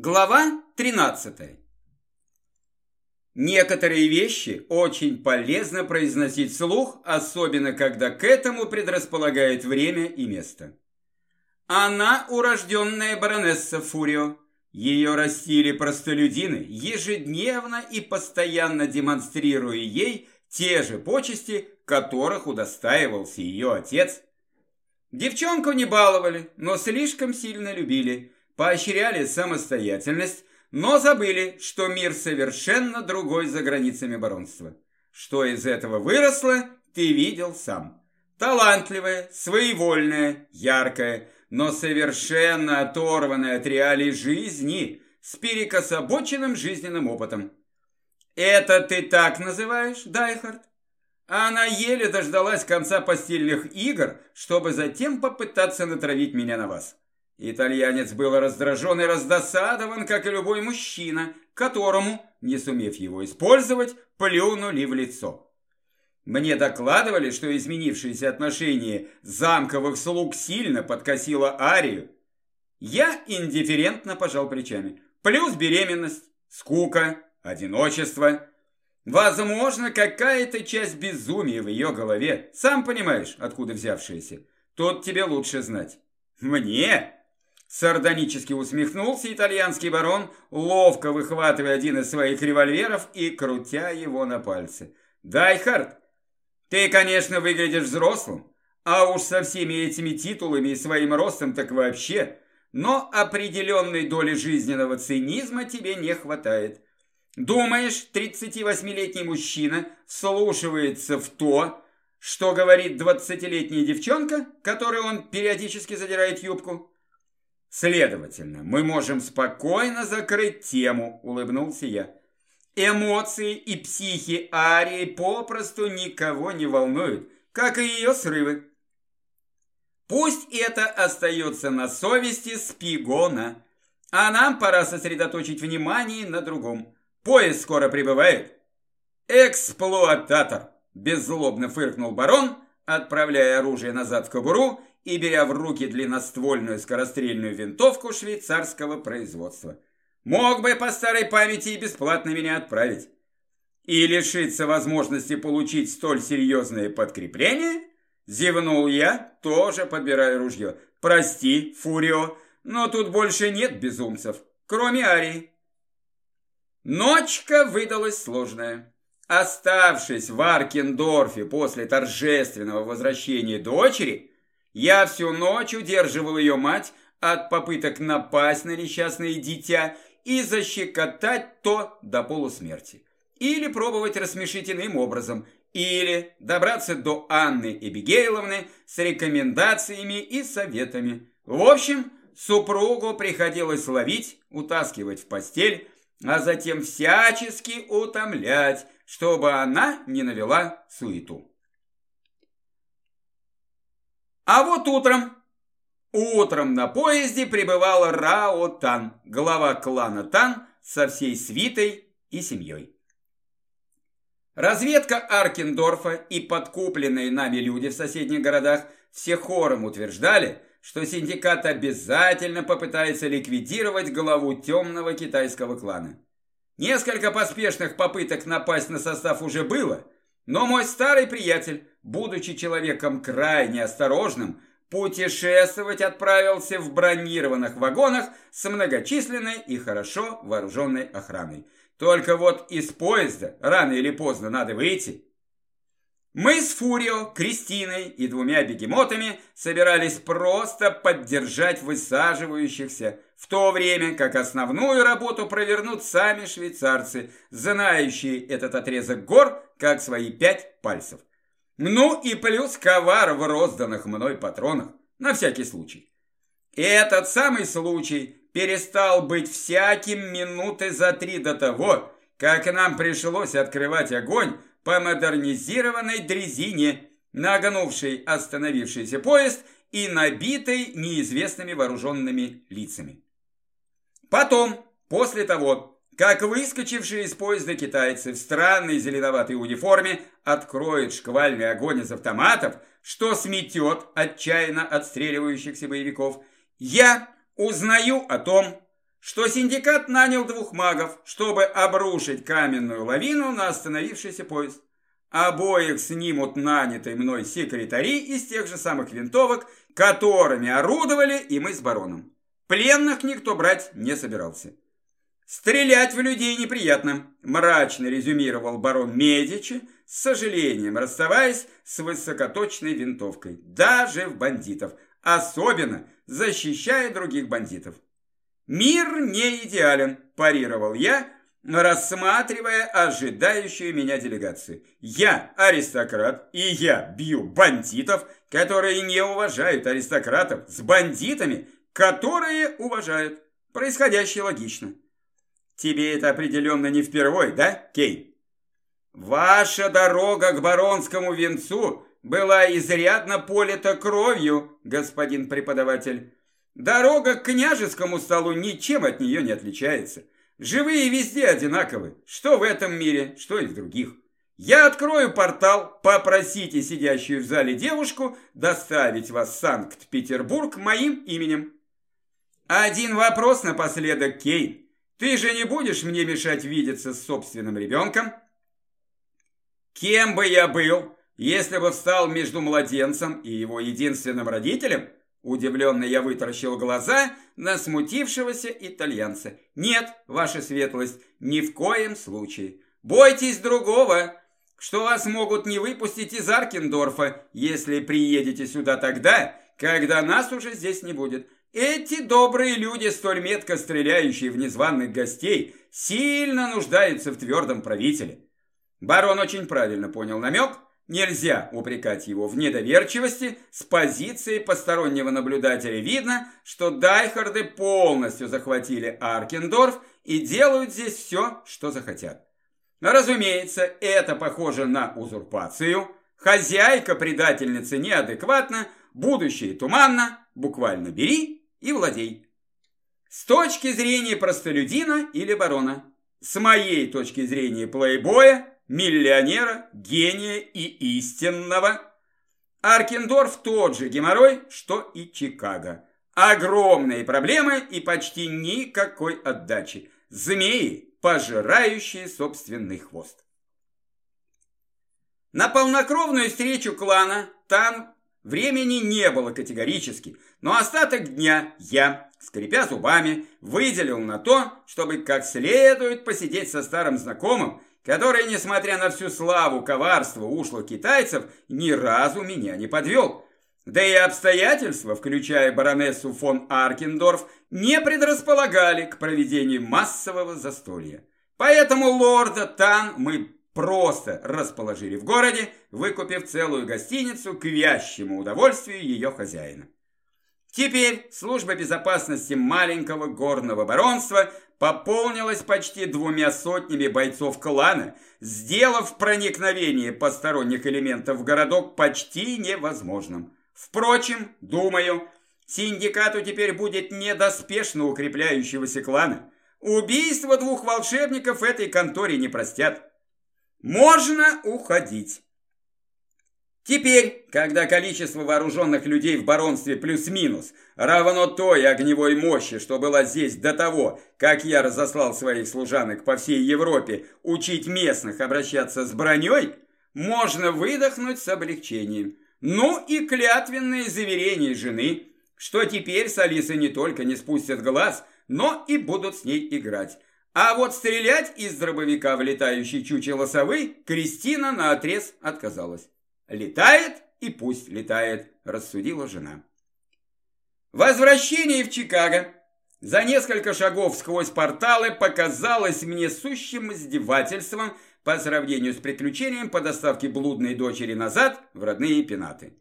Глава 13. Некоторые вещи очень полезно произносить вслух, особенно когда к этому предрасполагает время и место. Она урожденная баронесса Фурио. Ее растили простолюдины, ежедневно и постоянно демонстрируя ей те же почести, которых удостаивался ее отец. Девчонку не баловали, но слишком сильно любили – поощряли самостоятельность, но забыли, что мир совершенно другой за границами баронства. Что из этого выросло, ты видел сам. Талантливая, своевольная, яркая, но совершенно оторванная от реалий жизни, с перекособоченным жизненным опытом. Это ты так называешь, Дайхард? Она еле дождалась конца постельных игр, чтобы затем попытаться натравить меня на вас. Итальянец был раздражен и раздосадован, как и любой мужчина, которому, не сумев его использовать, плюнули в лицо. Мне докладывали, что изменившееся отношение замковых слуг сильно подкосило Арию. Я индифферентно пожал плечами. Плюс беременность, скука, одиночество. Возможно, какая-то часть безумия в ее голове. Сам понимаешь, откуда взявшаяся. Тут тебе лучше знать. Мне? Сардонически усмехнулся итальянский барон, ловко выхватывая один из своих револьверов и крутя его на пальце. «Дайхард, ты, конечно, выглядишь взрослым, а уж со всеми этими титулами и своим ростом так вообще, но определенной доли жизненного цинизма тебе не хватает. Думаешь, 38-летний мужчина слушается в то, что говорит 20-летняя девчонка, которой он периодически задирает юбку?» Следовательно, мы можем спокойно закрыть тему, улыбнулся я. Эмоции и психи Арии попросту никого не волнуют, как и ее срывы. Пусть это остается на совести Спигона, а нам пора сосредоточить внимание на другом. Поезд скоро прибывает. Эксплуататор, беззлобно фыркнул барон, отправляя оружие назад в кобуру и беря в руки длинноствольную скорострельную винтовку швейцарского производства. Мог бы по старой памяти и бесплатно меня отправить. И лишиться возможности получить столь серьезное подкрепление? Зевнул я, тоже подбирая ружье. Прости, Фурио, но тут больше нет безумцев, кроме Арии. Ночка выдалась сложная. Оставшись в Аркендорфе после торжественного возвращения дочери, я всю ночь удерживал ее мать от попыток напасть на несчастное дитя и защекотать то до полусмерти. Или пробовать рассмешить иным образом, или добраться до Анны Эбигейловны с рекомендациями и советами. В общем, супругу приходилось ловить, утаскивать в постель, а затем всячески утомлять, чтобы она не навела суету. А вот утром... Утром на поезде прибывал Рао Тан, глава клана Тан со всей свитой и семьей. Разведка Аркендорфа и подкупленные нами люди в соседних городах все хором утверждали, что синдикат обязательно попытается ликвидировать главу темного китайского клана. Несколько поспешных попыток напасть на состав уже было – но мой старый приятель, будучи человеком крайне осторожным, путешествовать отправился в бронированных вагонах с многочисленной и хорошо вооруженной охраной. Только вот из поезда рано или поздно надо выйти. Мы с Фурио, Кристиной и двумя бегемотами собирались просто поддержать высаживающихся, в то время как основную работу провернут сами швейцарцы, знающие этот отрезок гор как свои пять пальцев. Ну и плюс ковар в розданных мной патронах, на всякий случай. Этот самый случай перестал быть всяким минуты за три до того, как нам пришлось открывать огонь по модернизированной дрезине, нагнувшей остановившийся поезд и набитой неизвестными вооруженными лицами. Потом, после того, как выскочившие из поезда китайцы в странной зеленоватой униформе откроют шквальный огонь из автоматов, что сметет отчаянно отстреливающихся боевиков, я узнаю о том, что синдикат нанял двух магов, чтобы обрушить каменную лавину на остановившийся поезд. Обоих снимут нанятые мной секретари из тех же самых винтовок, которыми орудовали и мы с бароном. Пленных никто брать не собирался. «Стрелять в людей неприятно», – мрачно резюмировал барон Медичи, с сожалением расставаясь с высокоточной винтовкой, даже в бандитов, особенно защищая других бандитов. «Мир не идеален», – парировал я, рассматривая ожидающую меня делегацию. «Я аристократ, и я бью бандитов, которые не уважают аристократов, с бандитами, которые уважают. Происходящее логично». «Тебе это определенно не впервой, да, Кей?» «Ваша дорога к баронскому венцу была изрядно полита кровью, господин преподаватель. Дорога к княжескому столу ничем от нее не отличается. Живые везде одинаковы, что в этом мире, что и в других. Я открою портал, попросите сидящую в зале девушку доставить вас в Санкт-Петербург моим именем. Один вопрос напоследок, Кейн. Ты же не будешь мне мешать видеться с собственным ребенком? Кем бы я был, если бы встал между младенцем и его единственным родителем? Удивленно я вытаращил глаза на смутившегося итальянца. «Нет, ваша светлость, ни в коем случае. Бойтесь другого, что вас могут не выпустить из Аркендорфа, если приедете сюда тогда, когда нас уже здесь не будет. Эти добрые люди, столь метко стреляющие в незваных гостей, сильно нуждаются в твердом правителе». Барон очень правильно понял намек – Нельзя упрекать его в недоверчивости, с позиции постороннего наблюдателя видно, что дайхарды полностью захватили Аркендорф и делают здесь все, что захотят. Разумеется, это похоже на узурпацию. Хозяйка предательницы неадекватна, будущее туманно, буквально бери и владей. С точки зрения простолюдина или барона. С моей точки зрения плейбоя миллионера, гения и истинного. Аркендорф тот же геморрой, что и Чикаго. Огромные проблемы и почти никакой отдачи. Змеи, пожирающие собственный хвост. На полнокровную встречу клана там времени не было категорически, но остаток дня я, скрипя зубами, выделил на то, чтобы как следует посидеть со старым знакомым, который, несмотря на всю славу коварства ушлых китайцев, ни разу меня не подвел. Да и обстоятельства, включая баронессу фон Аркендорф, не предрасполагали к проведению массового застолья. Поэтому лорда Тан мы просто расположили в городе, выкупив целую гостиницу к вящему удовольствию ее хозяина. Теперь служба безопасности маленького горного баронства пополнилась почти двумя сотнями бойцов клана, сделав проникновение посторонних элементов в городок почти невозможным. Впрочем, думаю, синдикату теперь будет недоспешно укрепляющегося клана. Убийство двух волшебников этой конторе не простят. Можно уходить. Теперь, когда количество вооруженных людей в баронстве плюс-минус равно той огневой мощи, что была здесь до того, как я разослал своих служанок по всей Европе учить местных обращаться с броней, можно выдохнуть с облегчением. Ну и клятвенные заверения жены, что теперь с Алисой не только не спустят глаз, но и будут с ней играть. А вот стрелять из дробовика в летающий чучело совы Кристина наотрез отказалась. Летает и пусть летает, рассудила жена. Возвращение в Чикаго за несколько шагов сквозь порталы показалось мне сущим издевательством по сравнению с приключением по доставке блудной дочери назад в родные пенаты.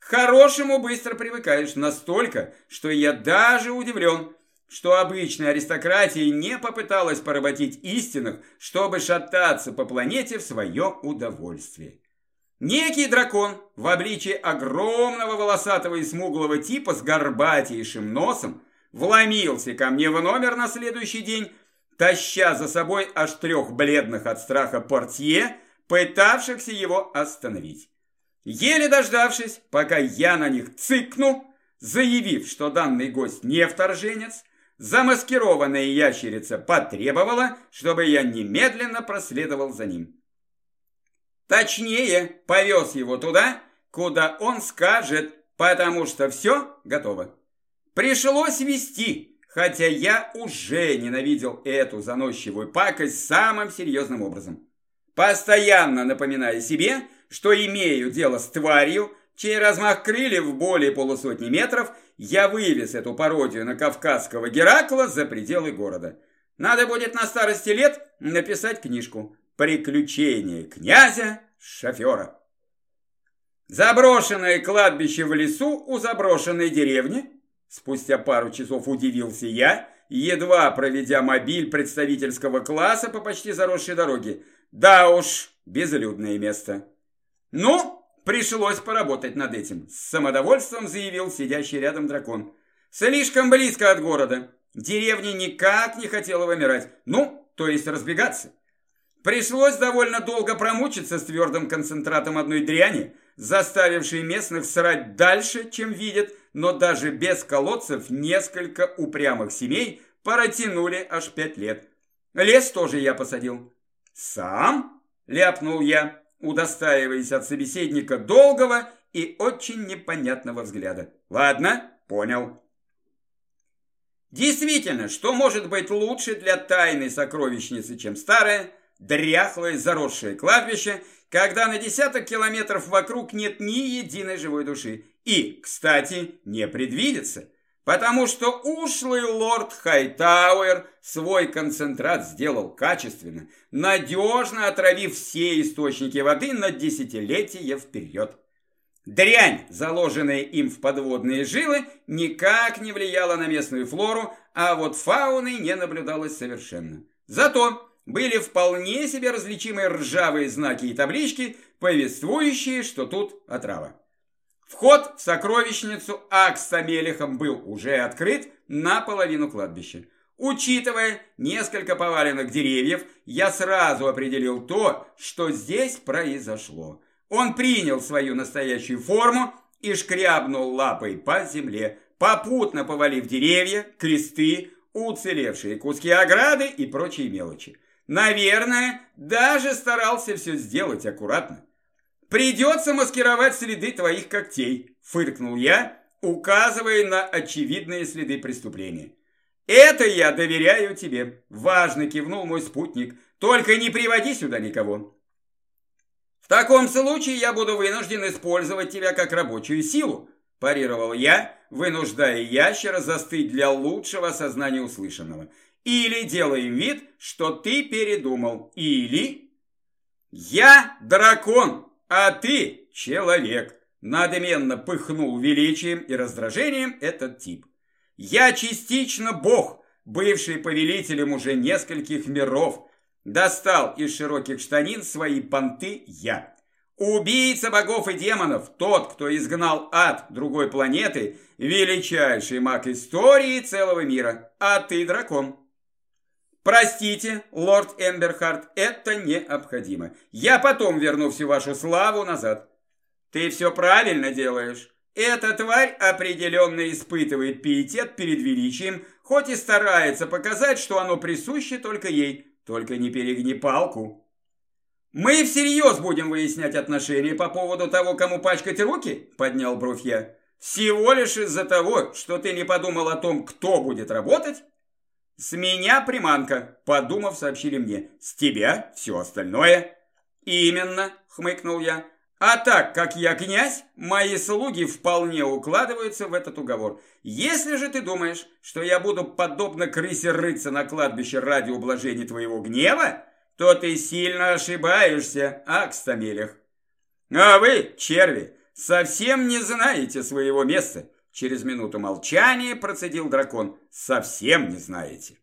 К хорошему быстро привыкаешь настолько, что я даже удивлен, что обычная аристократия не попыталась поработить истинных, чтобы шататься по планете в свое удовольствие. Некий дракон в обличии огромного волосатого и смуглого типа с горбатейшим носом вломился ко мне в номер на следующий день, таща за собой аж трех бледных от страха портье, пытавшихся его остановить. Еле дождавшись, пока я на них цыкну, заявив, что данный гость не вторженец, замаскированная ящерица потребовала, чтобы я немедленно проследовал за ним. Точнее, повез его туда, куда он скажет, потому что все готово. Пришлось вести, хотя я уже ненавидел эту заносчивую пакость самым серьезным образом. Постоянно напоминая себе, что имею дело с тварью, чей размах крыльев более полусотни метров, я вывез эту пародию на кавказского Геракла за пределы города. Надо будет на старости лет написать книжку «Приключения князя-шофера». Заброшенное кладбище в лесу у заброшенной деревни. Спустя пару часов удивился я, едва проведя мобиль представительского класса по почти заросшей дороге. Да уж, безлюдное место. Ну, пришлось поработать над этим, с самодовольством заявил сидящий рядом дракон. Слишком близко от города. Деревня никак не хотела вымирать. Ну, то есть разбегаться. Пришлось довольно долго промучиться с твердым концентратом одной дряни, заставившей местных срать дальше, чем видят, но даже без колодцев несколько упрямых семей протянули аж пять лет. Лес тоже я посадил. «Сам?» – ляпнул я, удостаиваясь от собеседника долгого и очень непонятного взгляда. «Ладно, понял». Действительно, что может быть лучше для тайной сокровищницы, чем старое – дряхлое заросшее кладбище, когда на десяток километров вокруг нет ни единой живой души. И, кстати, не предвидится, потому что ушлый лорд Хайтауэр свой концентрат сделал качественно, надежно отравив все источники воды на десятилетия вперед. Дрянь, заложенная им в подводные жилы, никак не влияла на местную флору, а вот фауны не наблюдалось совершенно. Зато были вполне себе различимые ржавые знаки и таблички, повествующие, что тут отрава. Вход в сокровищницу Акса Мелехом был уже открыт наполовину кладбища. Учитывая несколько поваленных деревьев, я сразу определил то, что здесь произошло. Он принял свою настоящую форму и шкрябнул лапой по земле, попутно повалив деревья, кресты, уцелевшие куски ограды и прочие мелочи. Наверное, даже старался все сделать аккуратно. Придется маскировать следы твоих когтей, фыркнул я, указывая на очевидные следы преступления. Это я доверяю тебе, важно кивнул мой спутник. Только не приводи сюда никого. В таком случае я буду вынужден использовать тебя как рабочую силу, парировал я, вынуждая ящера застыть для лучшего осознания услышанного. Или делаем вид, что ты передумал. Или... Я дракон, а ты человек. Надменно пыхнул величием и раздражением этот тип. Я частично бог, бывший повелителем уже нескольких миров. Достал из широких штанин свои понты я. Убийца богов и демонов, тот, кто изгнал ад другой планеты, величайший маг истории целого мира, а ты дракон. Простите, лорд Эмберхард, это необходимо. Я потом верну всю вашу славу назад. Ты все правильно делаешь. Эта тварь определенно испытывает пиетет перед величием, хоть и старается показать, что оно присуще только ей. Только не перегни палку. Мы всерьез будем выяснять отношения по поводу того, кому пачкать руки? Поднял бровь я. Всего лишь из-за того, что ты не подумал о том, кто будет работать? «С меня приманка», – подумав, сообщили мне. «С тебя все остальное». «Именно», – хмыкнул я. «А так как я князь, мои слуги вполне укладываются в этот уговор. Если же ты думаешь, что я буду подобно крысе рыться на кладбище ради ублажения твоего гнева, то ты сильно ошибаешься, Акстамелях. А вы, черви, совсем не знаете своего места. Через минуту молчания процедил дракон. Совсем не знаете.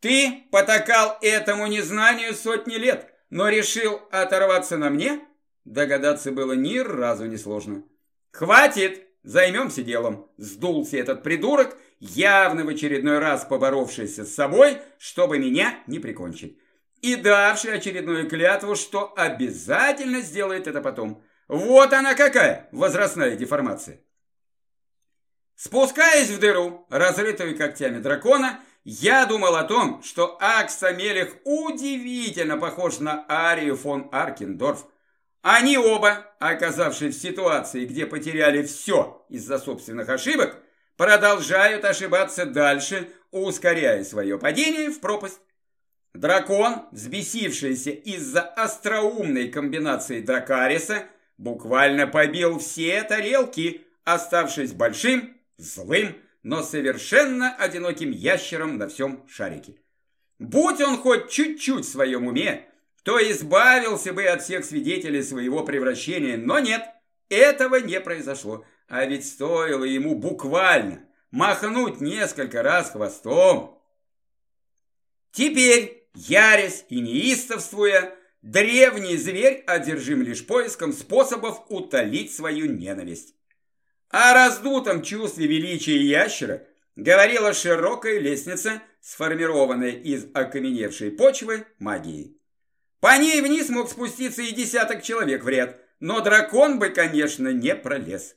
Ты потакал этому незнанию сотни лет, но решил оторваться на мне? Догадаться было ни разу не сложно. Хватит, займемся делом. Сдулся этот придурок, явно в очередной раз поборовшийся с собой, чтобы меня не прикончить. И давший очередную клятву, что обязательно сделает это потом. Вот она какая возрастная деформация. Спускаясь в дыру, разрытую когтями дракона, я думал о том, что Аксамелих удивительно похож на Арию фон Аркендорф. Они оба, оказавшись в ситуации, где потеряли все из-за собственных ошибок, продолжают ошибаться дальше, ускоряя свое падение в пропасть. Дракон, взбесившийся из-за остроумной комбинации Дракариса, буквально побил все тарелки, оставшись большим, злым, но совершенно одиноким ящером на всем шарике. Будь он хоть чуть-чуть в своем уме, то избавился бы от всех свидетелей своего превращения, но нет, этого не произошло. А ведь стоило ему буквально махнуть несколько раз хвостом. Теперь, ярясь и неистовствуя, древний зверь одержим лишь поиском способов утолить свою ненависть. О раздутом чувстве величия ящера говорила широкая лестница, сформированная из окаменевшей почвы магии. По ней вниз мог спуститься и десяток человек в ряд, но дракон бы, конечно, не пролез.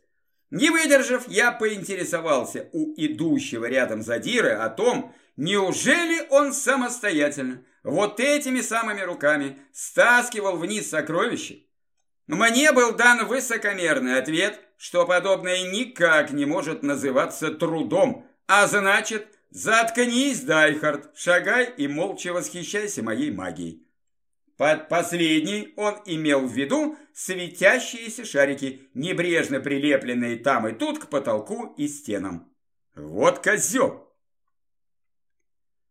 Не выдержав, я поинтересовался у идущего рядом задира о том, неужели он самостоятельно, вот этими самыми руками, стаскивал вниз сокровища. Мне был дан высокомерный ответ, что подобное никак не может называться трудом, а значит, заткнись, Дайхард, шагай и молча восхищайся моей магией. Под последней он имел в виду светящиеся шарики, небрежно прилепленные там и тут к потолку и стенам. Вот козел!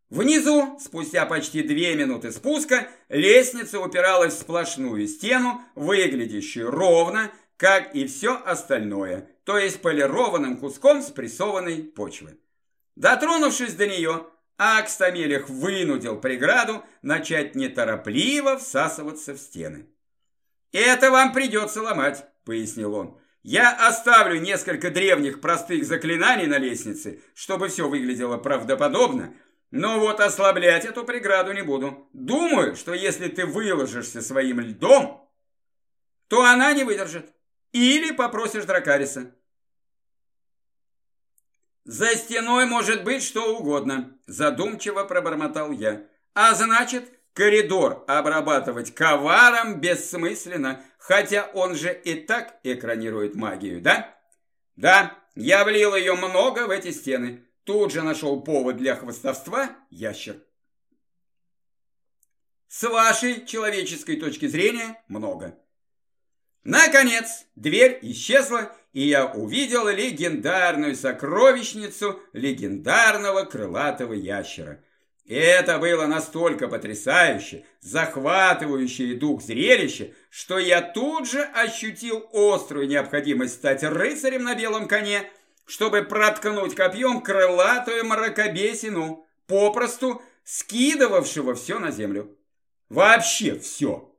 Внизу, спустя почти две минуты спуска, лестница упиралась в сплошную стену, выглядящую ровно, как и все остальное, то есть полированным куском спрессованной почвы. Дотронувшись до нее, Акстамелих вынудил преграду начать неторопливо всасываться в стены. «Это вам придется ломать», — пояснил он. «Я оставлю несколько древних простых заклинаний на лестнице, чтобы все выглядело правдоподобно, но вот ослаблять эту преграду не буду. Думаю, что если ты выложишься своим льдом, то она не выдержит. Или попросишь Дракариса. «За стеной может быть что угодно», – задумчиво пробормотал я. «А значит, коридор обрабатывать коваром бессмысленно, хотя он же и так экранирует магию, да?» «Да, я влил ее много в эти стены. Тут же нашел повод для хвостовства ящер». «С вашей человеческой точки зрения много». Наконец, дверь исчезла, и я увидел легендарную сокровищницу легендарного крылатого ящера. Это было настолько потрясающе, захватывающее дух зрелище, что я тут же ощутил острую необходимость стать рыцарем на белом коне, чтобы проткнуть копьем крылатую мракобесину, попросту скидывавшего все на землю. Вообще все.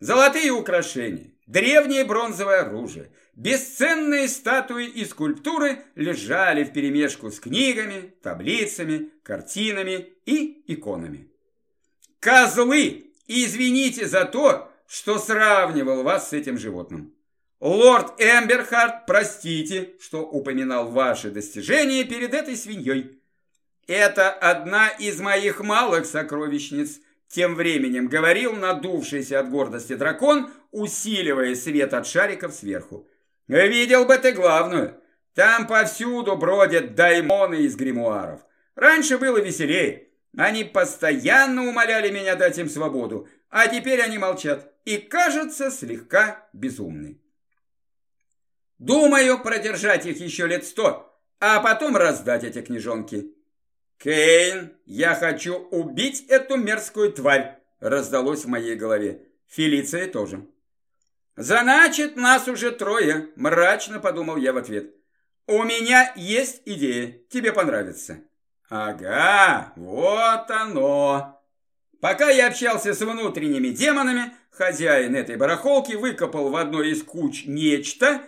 Золотые украшения, древнее бронзовое оружие, бесценные статуи и скульптуры лежали вперемешку с книгами, таблицами, картинами и иконами. Козлы, извините за то, что сравнивал вас с этим животным. Лорд Эмберхард, простите, что упоминал ваши достижения перед этой свиньей. Это одна из моих малых сокровищниц – тем временем говорил надувшийся от гордости дракон, усиливая свет от шариков сверху. «Видел бы ты главную. Там повсюду бродят даймоны из гримуаров. Раньше было веселее. Они постоянно умоляли меня дать им свободу, а теперь они молчат и, кажется, слегка безумны. Думаю, продержать их еще лет сто, а потом раздать эти книжонки. «Кейн, я хочу убить эту мерзкую тварь!» раздалось в моей голове. Фелиция тоже. «Значит, нас уже трое», – мрачно подумал я в ответ. «У меня есть идея, тебе понравится». «Ага, вот оно!» Пока я общался с внутренними демонами, хозяин этой барахолки выкопал в одной из куч нечто,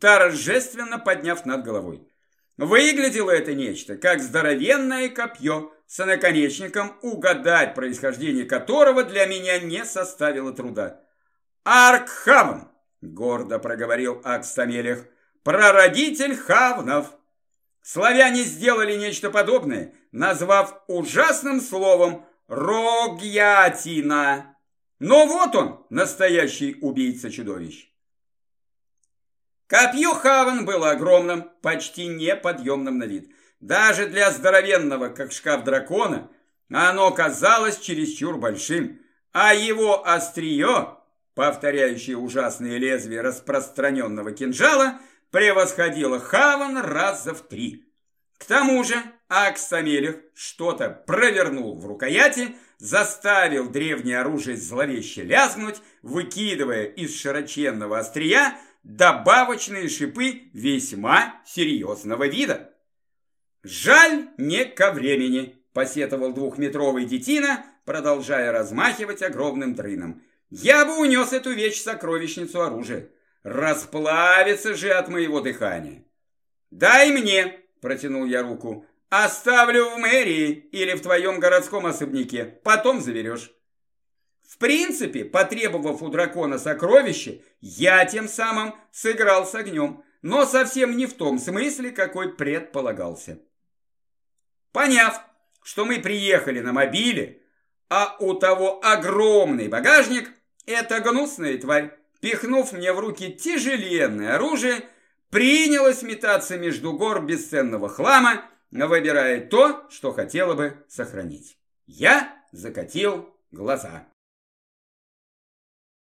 торжественно подняв над головой. Выглядело это нечто, как здоровенное копье с наконечником, угадать происхождение которого для меня не составило труда. «Аркхавн!» – гордо проговорил Акстамелех. «Прародитель хавнов!» Славяне сделали нечто подобное, назвав ужасным словом «рогятина». Но вот он, настоящий убийца-чудовищ. Копье Хаван было огромным, почти неподъемным на вид. Даже для здоровенного, как шкаф дракона, оно казалось чересчур большим, а его острие, повторяющее ужасные лезвия распространенного кинжала, превосходило Хаван раза в три. К тому же Аксамелев что-то провернул в рукояти, заставил древнее оружие зловеще лязгнуть, выкидывая из широченного острия добавочные шипы весьма серьезного вида. «Жаль не ко времени», – посетовал двухметровый детина, продолжая размахивать огромным дрыном. «Я бы унес эту вещь в сокровищницу оружия. Расплавится же от моего дыхания». «Дай мне», – протянул я руку. «Оставлю в мэрии или в твоем городском особняке. Потом заберешь». В принципе, потребовав у дракона сокровище, я тем самым сыграл с огнем, но совсем не в том смысле, какой предполагался. Поняв, что мы приехали на мобиле, а у того огромный багажник, эта гнусная тварь, пихнув мне в руки тяжеленное оружие, принялась метаться между гор бесценного хлама, выбирая то, что хотела бы сохранить. Я закатил глаза.